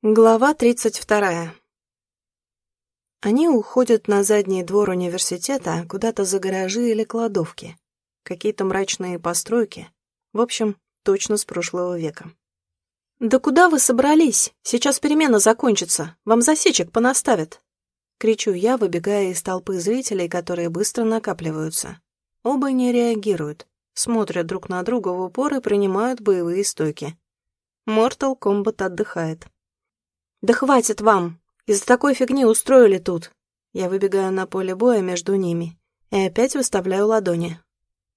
Глава тридцать вторая. Они уходят на задний двор университета, куда-то за гаражи или кладовки. Какие-то мрачные постройки. В общем, точно с прошлого века. «Да куда вы собрались? Сейчас перемена закончится. Вам засечек понаставят!» Кричу я, выбегая из толпы зрителей, которые быстро накапливаются. Оба не реагируют, смотрят друг на друга в упор и принимают боевые стойки. Mortal Kombat отдыхает. «Да хватит вам! Из-за такой фигни устроили тут!» Я выбегаю на поле боя между ними и опять выставляю ладони.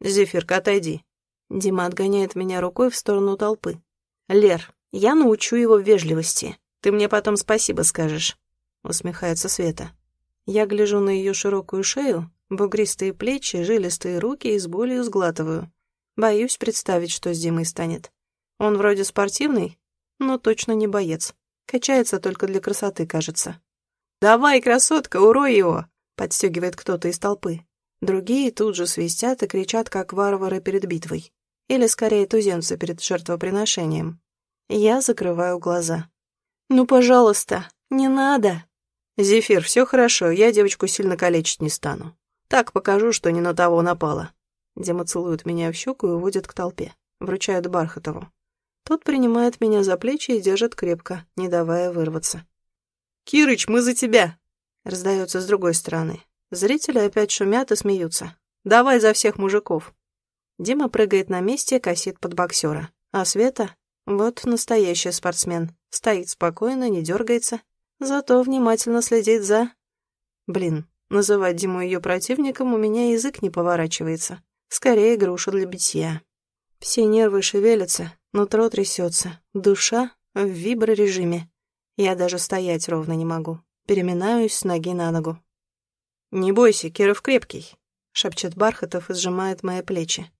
«Зефирка, отойди!» Дима отгоняет меня рукой в сторону толпы. «Лер, я научу его вежливости. Ты мне потом спасибо скажешь», — усмехается Света. Я гляжу на ее широкую шею, бугристые плечи, жилистые руки и с болью сглатываю. Боюсь представить, что с Димой станет. Он вроде спортивный, но точно не боец. Качается только для красоты, кажется. «Давай, красотка, урой его!» — подстегивает кто-то из толпы. Другие тут же свистят и кричат, как варвары перед битвой. Или, скорее, туземцы перед жертвоприношением. Я закрываю глаза. «Ну, пожалуйста, не надо!» «Зефир, все хорошо, я девочку сильно калечить не стану. Так покажу, что не на того напала». Дима целует меня в щеку и уводит к толпе. Вручает Бархатову. Тот принимает меня за плечи и держит крепко, не давая вырваться. «Кирыч, мы за тебя!» Раздается с другой стороны. Зрители опять шумят и смеются. «Давай за всех мужиков!» Дима прыгает на месте, косит под боксера. А Света, вот настоящий спортсмен, стоит спокойно, не дергается, зато внимательно следит за... Блин, называть Диму ее противником у меня язык не поворачивается. Скорее груша для битья. Все нервы шевелятся, Нутро трясется, душа в виброрежиме. Я даже стоять ровно не могу. Переминаюсь с ноги на ногу. «Не бойся, Киров крепкий», — шепчет Бархатов и сжимает мои плечи.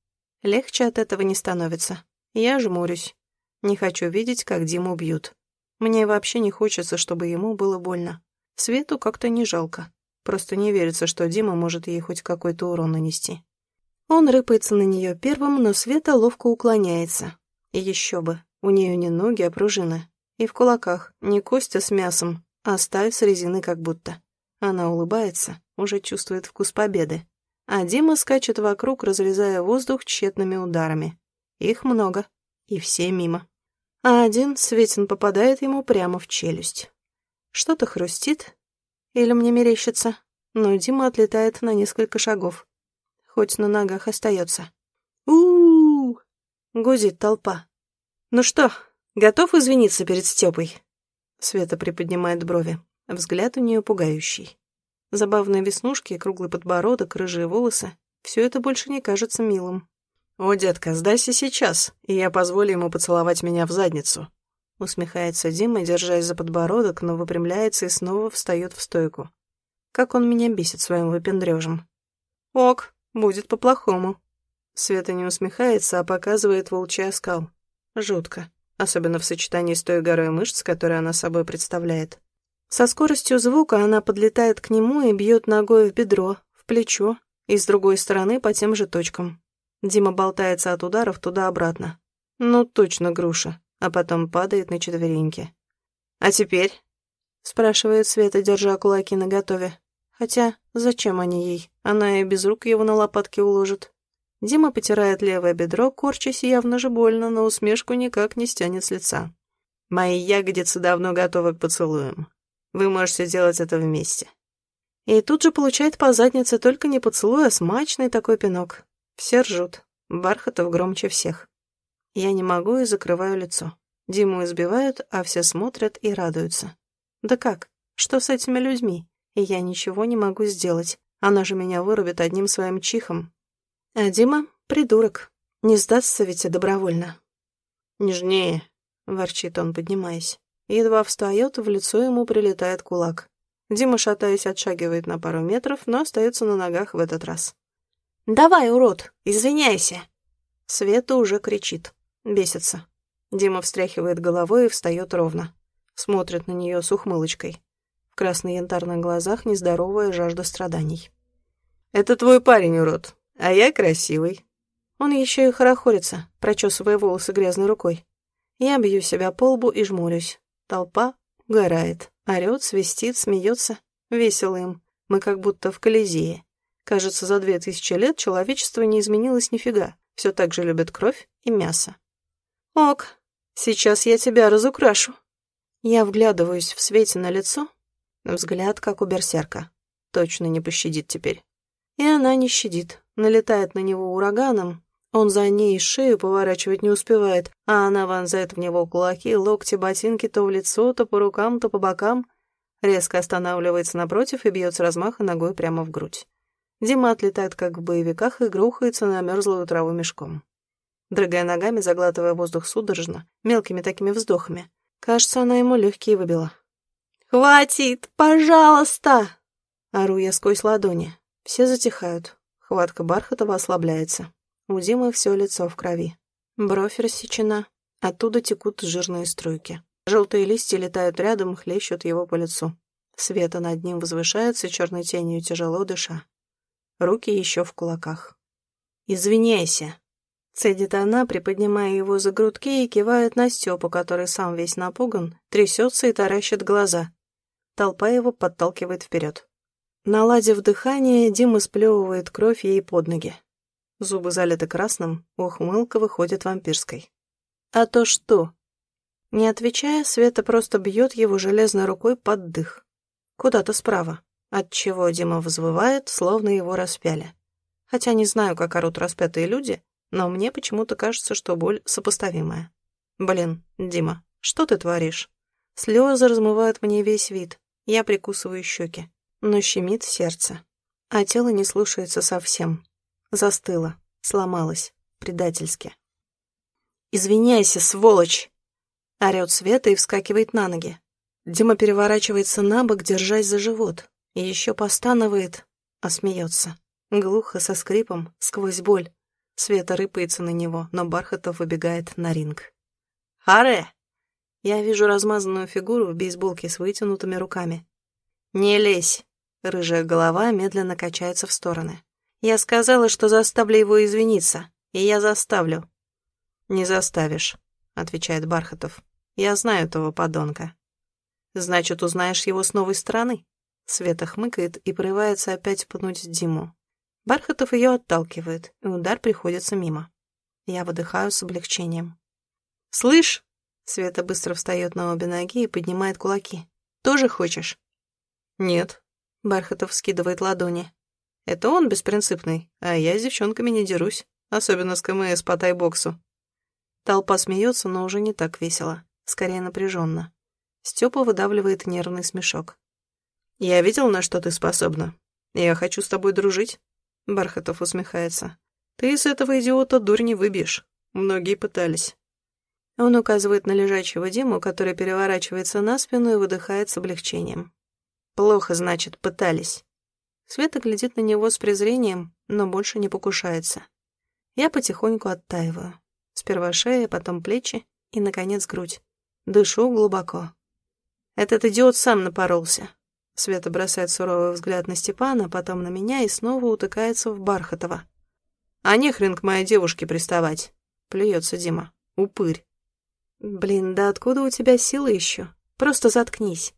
Легче от этого не становится. Я жмурюсь. Не хочу видеть, как Диму бьют. Мне вообще не хочется, чтобы ему было больно. Свету как-то не жалко. Просто не верится, что Дима может ей хоть какой-то урон нанести. Он рыпается на нее первым, но Света ловко уклоняется, и еще бы, у нее не ноги, а пружины. И в кулаках не костя с мясом, а сталь с резины как будто. Она улыбается, уже чувствует вкус победы. А Дима скачет вокруг, разрезая воздух тщетными ударами. Их много, и все мимо. А один, Светин, попадает ему прямо в челюсть. Что-то хрустит, или мне мерещится, но Дима отлетает на несколько шагов. Хоть на ногах остается. у у, -у Гузит толпа. «Ну что, готов извиниться перед Степой?» Света приподнимает брови. Взгляд у нее пугающий. Забавные веснушки, круглый подбородок, рыжие волосы. Все это больше не кажется милым. «О, детка, сдайся сейчас, и я позволю ему поцеловать меня в задницу». Усмехается Дима, держась за подбородок, но выпрямляется и снова встает в стойку. Как он меня бесит своим выпендрежем. «Ок, будет по-плохому». Света не усмехается, а показывает волчий оскал. Жутко. Особенно в сочетании с той горой мышц, которую она собой представляет. Со скоростью звука она подлетает к нему и бьет ногой в бедро, в плечо и с другой стороны по тем же точкам. Дима болтается от ударов туда-обратно. Ну, точно груша, а потом падает на четвереньки. «А теперь?» — спрашивает Света, держа кулаки наготове. Хотя, зачем они ей? Она и без рук его на лопатки уложит. Дима потирает левое бедро, корчась явно же больно, но усмешку никак не стянет с лица. «Мои ягодицы давно готовы к поцелуям. Вы можете делать это вместе». И тут же получает по заднице только не поцелуй, а смачный такой пинок. Все ржут. Бархатов громче всех. Я не могу и закрываю лицо. Диму избивают, а все смотрят и радуются. Да как? Что с этими людьми? И я ничего не могу сделать. Она же меня вырубит одним своим чихом, а Дима — придурок. Не сдастся ведь и добровольно. «Нежнее», — ворчит он, поднимаясь. Едва встает, в лицо ему прилетает кулак. Дима, шатаясь, отшагивает на пару метров, но остается на ногах в этот раз. «Давай, урод, извиняйся!» Света уже кричит. Бесится. Дима встряхивает головой и встает ровно. Смотрит на нее с ухмылочкой. В красно-янтарных глазах нездоровая жажда страданий. «Это твой парень, урод. А я красивый. Он еще и хорохорится, прочесывая волосы грязной рукой. Я бью себя по лбу и жмурюсь. Толпа угорает. Орет, свистит, смеется. Весело им. Мы как будто в Колизее. Кажется, за две тысячи лет человечество не изменилось нифига. Все так же любят кровь и мясо. «Ок, сейчас я тебя разукрашу». Я вглядываюсь в свете на лицо. Взгляд, как у берсерка. Точно не пощадит теперь. И она не щадит. Налетает на него ураганом. Он за ней шею поворачивать не успевает, а она вонзает в него кулаки, локти, ботинки то в лицо, то по рукам, то по бокам. Резко останавливается напротив и бьет с размаха ногой прямо в грудь. Дима отлетает, как в боевиках, и грохается на мерзлую траву мешком. Дрыгая ногами, заглатывая воздух судорожно, мелкими такими вздохами. Кажется, она ему легкие выбила. «Хватит! Пожалуйста!» Ору я сквозь ладони. Все затихают. Хватка Бархатова ослабляется. У Димы все лицо в крови. Бровь рассечена. Оттуда текут жирные струйки. Желтые листья летают рядом, хлещут его по лицу. Света над ним возвышается черной тенью, тяжело дыша. Руки еще в кулаках. «Извиняйся», — цедит она, приподнимая его за грудки и кивает на Степу, который сам весь напуган, трясется и таращит глаза. Толпа его подталкивает вперед. Наладив дыхание, Дима сплевывает кровь ей под ноги. Зубы залиты красным, ухмылка выходит вампирской. «А то что?» Не отвечая, Света просто бьет его железной рукой под дых. Куда-то справа, отчего Дима взвывает, словно его распяли. Хотя не знаю, как орут распятые люди, но мне почему-то кажется, что боль сопоставимая. Блин, Дима, что ты творишь? Слезы размывают мне весь вид. Я прикусываю щеки но щемит сердце. А тело не слушается совсем. Застыло, сломалось, предательски. «Извиняйся, сволочь!» Орёт Света и вскакивает на ноги. Дима переворачивается на бок, держась за живот, и еще постанывает, а смеется. Глухо, со скрипом, сквозь боль. Света рыпается на него, но Бархатов выбегает на ринг. «Харе!» Я вижу размазанную фигуру в бейсболке с вытянутыми руками. «Не лезь!» Рыжая голова медленно качается в стороны. Я сказала, что заставлю его извиниться, и я заставлю. Не заставишь, отвечает Бархатов. Я знаю этого подонка. Значит, узнаешь его с новой стороны. Света хмыкает и порывается опять пнуть Диму. Бархатов ее отталкивает, и удар приходится мимо. Я выдыхаю с облегчением. «Слышь!» Света быстро встает на обе ноги и поднимает кулаки. «Тоже хочешь?» «Нет», Бархатов скидывает ладони. Это он беспринципный, а я с девчонками не дерусь, особенно с КМС по тайбоксу. Толпа смеется, но уже не так весело, скорее напряженно. Степа выдавливает нервный смешок. «Я видел, на что ты способна. Я хочу с тобой дружить», — Бархатов усмехается. «Ты из этого идиота дурь не выбьешь. Многие пытались». Он указывает на лежачего Диму, который переворачивается на спину и выдыхает с облегчением. Плохо, значит, пытались. Света глядит на него с презрением, но больше не покушается. Я потихоньку оттаиваю. Сперва шея, потом плечи и, наконец, грудь. Дышу глубоко. Этот идиот сам напоролся. Света бросает суровый взгляд на Степана, потом на меня и снова утыкается в Бархатова. «А не хрен к моей девушке приставать!» — плюется Дима. «Упырь!» «Блин, да откуда у тебя силы еще? Просто заткнись!»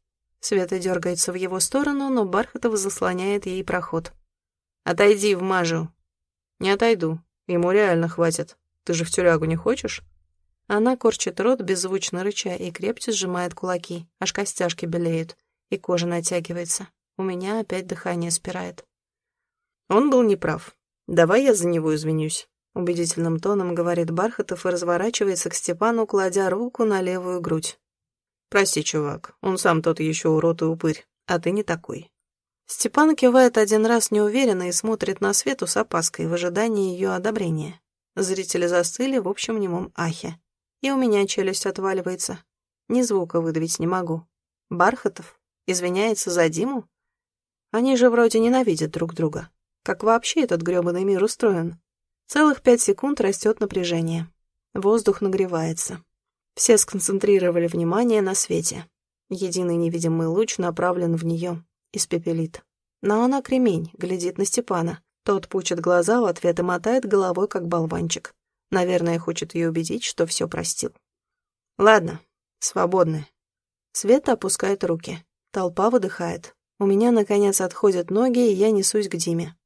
Света дергается в его сторону, но Бархатов заслоняет ей проход. «Отойди, вмажу». «Не отойду. Ему реально хватит. Ты же в тюрягу не хочешь?» Она корчит рот, беззвучно рыча, и крепче сжимает кулаки, аж костяшки белеют, и кожа натягивается. У меня опять дыхание спирает. Он был неправ. Давай я за него извинюсь. Убедительным тоном говорит Бархатов и разворачивается к Степану, кладя руку на левую грудь. Прости, чувак, он сам тот еще урод и упырь, а ты не такой. Степан кивает один раз неуверенно и смотрит на Свету с опаской в ожидании ее одобрения. Зрители застыли в общем немом ахе. И у меня челюсть отваливается. Ни звука выдавить не могу. Бархатов? Извиняется за Диму? Они же вроде ненавидят друг друга. Как вообще этот грёбаный мир устроен? Целых пять секунд растет напряжение. Воздух нагревается. Все сконцентрировали внимание на свете. Единый невидимый луч направлен в нее, испепелит. Но она кремень, глядит на Степана. Тот пучит глаза в ответ и мотает головой, как болванчик. Наверное, хочет ее убедить, что все простил. Ладно, свободны. Света опускает руки. Толпа выдыхает. У меня, наконец, отходят ноги, и я несусь к Диме.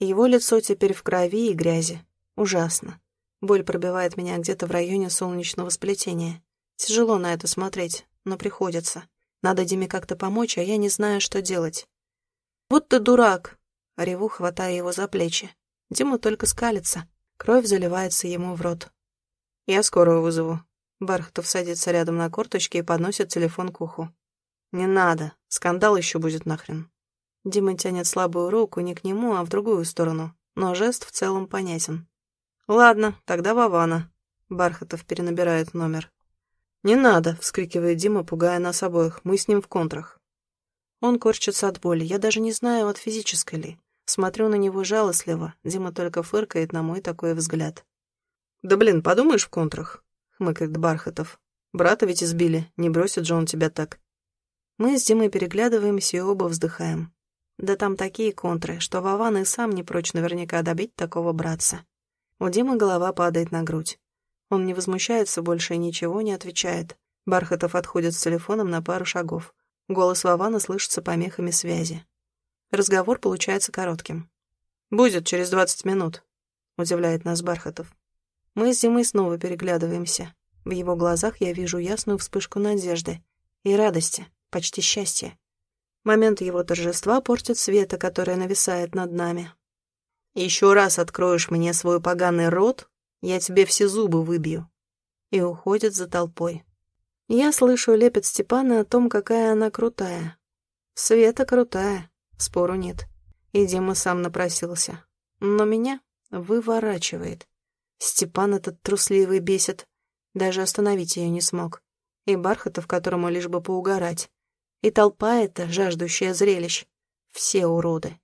Его лицо теперь в крови и грязи. Ужасно. Боль пробивает меня где-то в районе солнечного сплетения. Тяжело на это смотреть, но приходится. Надо Диме как-то помочь, а я не знаю, что делать. «Вот ты дурак!» — реву, хватая его за плечи. Дима только скалится. Кровь заливается ему в рот. «Я скорую вызову». Бархатов садится рядом на корточке и подносит телефон к уху. «Не надо. Скандал еще будет нахрен». Дима тянет слабую руку не к нему, а в другую сторону, но жест в целом понятен. «Ладно, тогда Вована». Бархатов перенабирает номер. «Не надо!» — вскрикивает Дима, пугая нас обоих. «Мы с ним в контрах». Он корчится от боли. Я даже не знаю, от физической ли. Смотрю на него жалостливо. Дима только фыркает на мой такой взгляд. «Да блин, подумаешь в контрах?» — хмыкает Бархатов. «Брата ведь избили. Не бросит же он тебя так. Мы с Димой переглядываемся и оба вздыхаем. Да там такие контры, что Вован и сам не прочь наверняка добить такого братца. У Димы голова падает на грудь. Он не возмущается больше и ничего не отвечает. Бархатов отходит с телефоном на пару шагов. Голос Вована слышится помехами связи. Разговор получается коротким. «Будет через двадцать минут», — удивляет нас Бархатов. Мы с Димой снова переглядываемся. В его глазах я вижу ясную вспышку надежды и радости почти счастье. Момент его торжества портит света, которая нависает над нами. «Еще раз откроешь мне свой поганый рот, я тебе все зубы выбью». И уходит за толпой. Я слышу лепет Степана о том, какая она крутая. Света крутая, спору нет. И Дима сам напросился. Но меня выворачивает. Степан этот трусливый бесит. Даже остановить ее не смог. И Бархатов, которому лишь бы поугарать. И толпа эта, жаждущая зрелищ. Все уроды.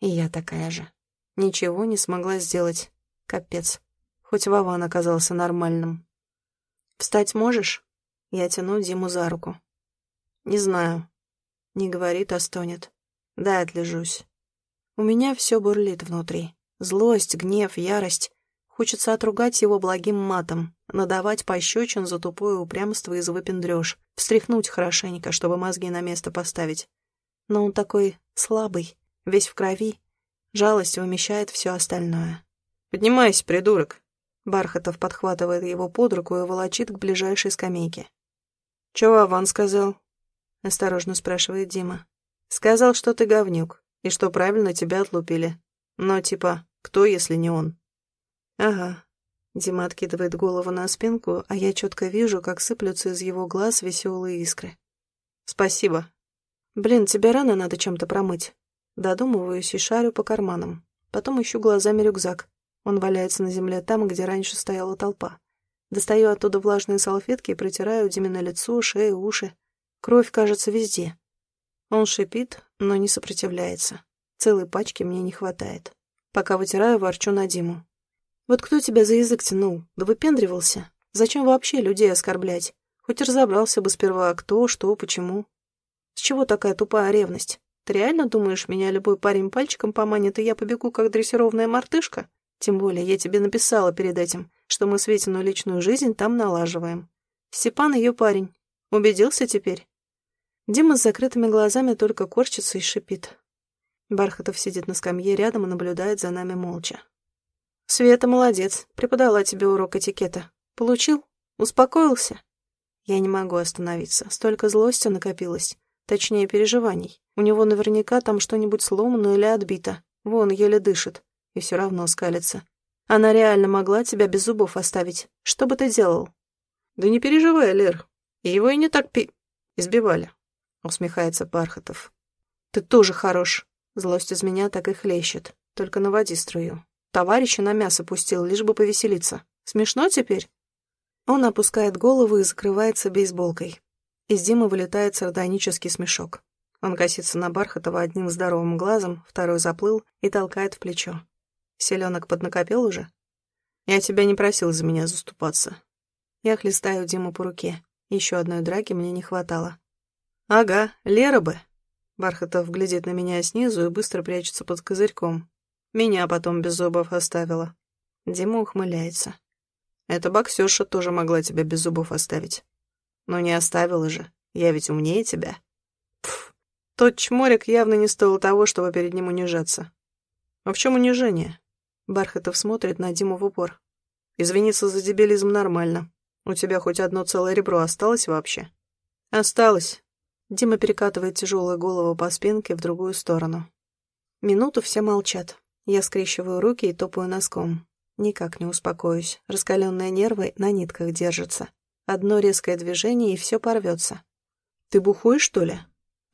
И я такая же. Ничего не смогла сделать. Капец. Хоть Вован оказался нормальным. «Встать можешь?» Я тяну Диму за руку. «Не знаю». Не говорит, а стонет. «Да, отлежусь». У меня все бурлит внутри. Злость, гнев, ярость. Хочется отругать его благим матом, надавать пощечин за тупое упрямство и за выпендрёж, встряхнуть хорошенько, чтобы мозги на место поставить. Но он такой слабый, весь в крови. Жалость вымещает все остальное. «Поднимайся, придурок!» Бархатов подхватывает его под руку и волочит к ближайшей скамейке. «Чего Аван сказал?» — осторожно спрашивает Дима. «Сказал, что ты говнюк, и что правильно тебя отлупили. Но типа, кто, если не он?» «Ага». Дима откидывает голову на спинку, а я четко вижу, как сыплются из его глаз веселые искры. «Спасибо». «Блин, тебе рано надо чем-то промыть». Додумываюсь и шарю по карманам. Потом ищу глазами рюкзак. Он валяется на земле там, где раньше стояла толпа. Достаю оттуда влажные салфетки и протираю Диме на лицо, шею, уши. Кровь, кажется, везде. Он шипит, но не сопротивляется. Целой пачки мне не хватает. Пока вытираю, ворчу на Диму. Вот кто тебя за язык тянул? Да выпендривался. Зачем вообще людей оскорблять? Хоть разобрался бы сперва, кто, что, почему. С чего такая тупая ревность? Ты реально думаешь, меня любой парень пальчиком поманит, и я побегу, как дрессированная мартышка? Тем более, я тебе написала перед этим, что мы Светину личную жизнь там налаживаем. Степан ее парень. Убедился теперь? Дима с закрытыми глазами только корчится и шипит. Бархатов сидит на скамье рядом и наблюдает за нами молча. Света молодец, преподала тебе урок этикета. Получил? Успокоился? Я не могу остановиться, столько злости накопилось. Точнее, переживаний. У него наверняка там что-нибудь сломано или отбито. Вон, еле дышит. И все равно скалится. Она реально могла тебя без зубов оставить. Что бы ты делал? Да не переживай, Лер. Его и не так пи... избивали. Усмехается Бархатов. Ты тоже хорош. Злость из меня так и хлещет. Только наводи струю. Товарища на мясо пустил, лишь бы повеселиться. Смешно теперь?» Он опускает голову и закрывается бейсболкой. Из Димы вылетает сардонический смешок. Он косится на Бархатова одним здоровым глазом, второй заплыл и толкает в плечо. «Селенок поднакопил уже?» «Я тебя не просил за меня заступаться». Я хлестаю Диму по руке. Еще одной драки мне не хватало. «Ага, Лера бы». Бархатов глядит на меня снизу и быстро прячется под козырьком. Меня потом без зубов оставила. Дима ухмыляется. Эта боксерша тоже могла тебя без зубов оставить. Но не оставила же. Я ведь умнее тебя. Тот чморик явно не стоил того, чтобы перед ним унижаться. А в чем унижение? Бархатов смотрит на Диму в упор. Извиниться за дебилизм нормально. У тебя хоть одно целое ребро осталось вообще? Осталось. Дима перекатывает тяжелую голову по спинке в другую сторону. Минуту все молчат. Я скрещиваю руки и топаю носком. Никак не успокоюсь. Раскаленные нервы на нитках держатся. Одно резкое движение, и все порвется. «Ты бухой, что ли?»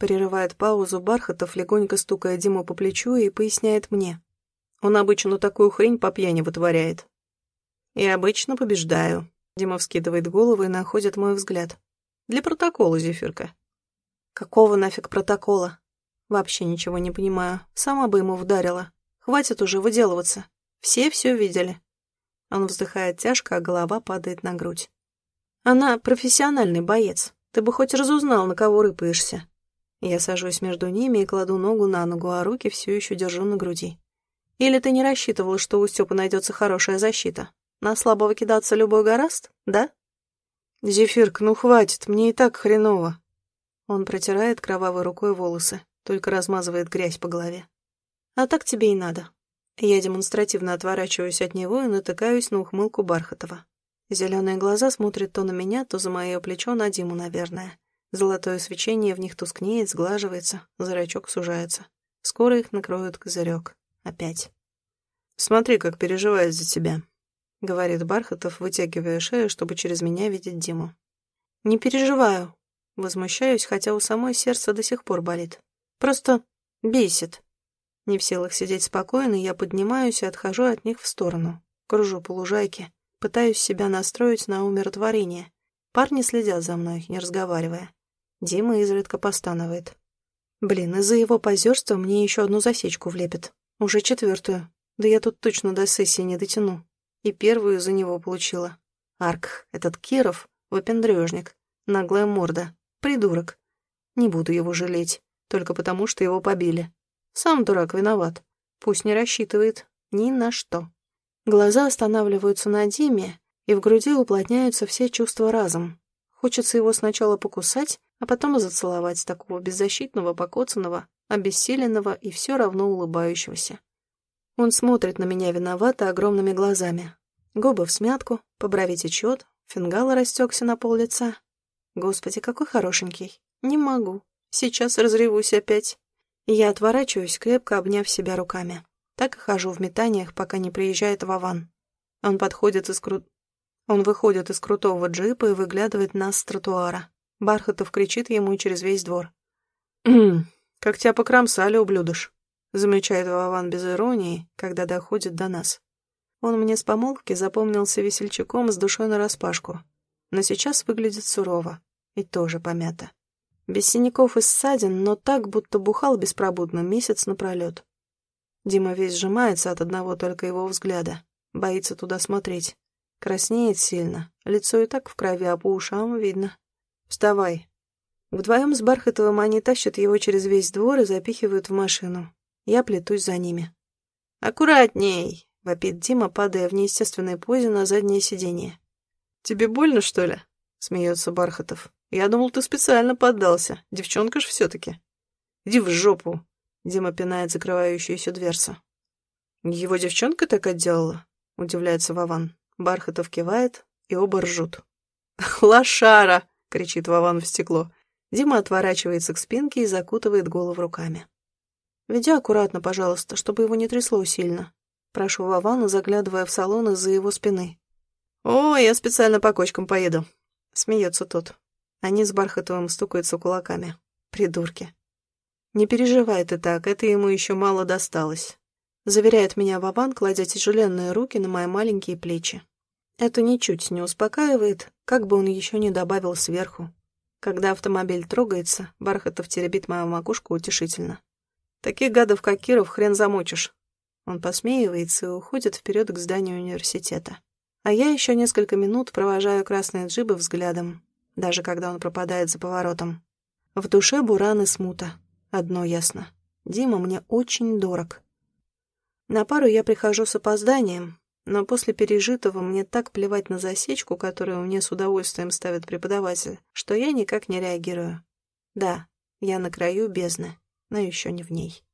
Прерывает паузу Бархатов, легонько стукая Диму по плечу и поясняет мне. Он обычно такую хрень по пьяни вытворяет. И обычно побеждаю. Дима вскидывает голову и находит мой взгляд. Для протокола, Зефирка. Какого нафиг протокола? Вообще ничего не понимаю. Сама бы ему вдарила. Хватит уже выделываться. Все все видели. Он вздыхает тяжко, а голова падает на грудь. Она профессиональный боец. Ты бы хоть разузнал, на кого рыпаешься. Я сажусь между ними и кладу ногу на ногу, а руки все еще держу на груди. Или ты не рассчитывал, что у Степы найдется хорошая защита? На слабого кидаться любой гораст, да? Зефирк, ну хватит, мне и так хреново. Он протирает кровавой рукой волосы, только размазывает грязь по голове. А так тебе и надо. Я демонстративно отворачиваюсь от него и натыкаюсь на ухмылку Бархатова. Зеленые глаза смотрят то на меня, то за мое плечо на Диму, наверное. Золотое свечение в них тускнеет, сглаживается, зрачок сужается. Скоро их накроет козырек. Опять. «Смотри, как переживает за тебя», — говорит Бархатов, вытягивая шею, чтобы через меня видеть Диму. «Не переживаю». Возмущаюсь, хотя у самой сердце до сих пор болит. Просто бесит. Не в силах сидеть спокойно, я поднимаюсь и отхожу от них в сторону. Кружу по лужайке, пытаюсь себя настроить на умиротворение. Парни следят за мной, не разговаривая. Дима изредка постанывает. Блин, из-за его позерства мне еще одну засечку влепит. Уже четвертую. Да я тут точно до сессии не дотяну. И первую за него получила. Арк, этот Киров, выпендрежник, наглая морда, придурок. Не буду его жалеть, только потому, что его побили. Сам дурак виноват. Пусть не рассчитывает ни на что. Глаза останавливаются на Диме, и в груди уплотняются все чувства разом. Хочется его сначала покусать, а потом зацеловать такого беззащитного, покоцанного, обессиленного и все равно улыбающегося. Он смотрит на меня виновато огромными глазами. Губы в смятку, по брови течет, фингал растекся на пол лица. Господи, какой хорошенький. Не могу. Сейчас разревусь опять. Я отворачиваюсь, крепко обняв себя руками. Так и хожу в метаниях, пока не приезжает Вован. Он подходит из кру... Он выходит из крутого джипа и выглядывает нас с тротуара. Бархатов кричит ему через весь двор. «Как тебя покромсали, ублюдыш», — замечает Вован без иронии, когда доходит до нас. Он мне с помолвки запомнился весельчаком с душой нараспашку, но сейчас выглядит сурово и тоже помято. Без синяков и ссадин, но так, будто бухал беспробудно месяц напролет. Дима весь сжимается от одного только его взгляда, боится туда смотреть. Краснеет сильно, лицо и так в крови, а по ушам видно. «Вставай», Вдвоем с Бархатовым они тащат его через весь двор и запихивают в машину. Я плетусь за ними. «Аккуратней!» — вопит Дима, падая в неестественной позе на заднее сиденье. «Тебе больно, что ли?» — смеется Бархатов. «Я думал, ты специально поддался. Девчонка ж все-таки». «Иди в жопу!» — Дима пинает закрывающуюся дверцу. «Его девчонка так отделала?» — удивляется Вован. Бархатов кивает, и оба ржут. «Лошара!» — кричит Вован в стекло. Дима отворачивается к спинке и закутывает голову руками. «Веди аккуратно, пожалуйста, чтобы его не трясло сильно». Прошу Вовану, заглядывая в салон из-за его спины. «О, я специально по кочкам поеду», — смеется тот. Они с Бархатовым стукаются кулаками. Придурки. «Не переживай ты так, это ему еще мало досталось», — заверяет меня Вован, кладя тяжеленные руки на мои маленькие плечи. Это ничуть не успокаивает, как бы он еще не добавил сверху. Когда автомобиль трогается, Бархатов теребит мою макушку утешительно. «Таких гадов, как Киров, хрен замочишь». Он посмеивается и уходит вперед к зданию университета. А я еще несколько минут провожаю красные джибы взглядом, даже когда он пропадает за поворотом. В душе буран и смута. Одно ясно. Дима мне очень дорог. На пару я прихожу с опозданием. Но после пережитого мне так плевать на засечку, которую мне с удовольствием ставит преподаватель, что я никак не реагирую. Да, я на краю бездны, но еще не в ней.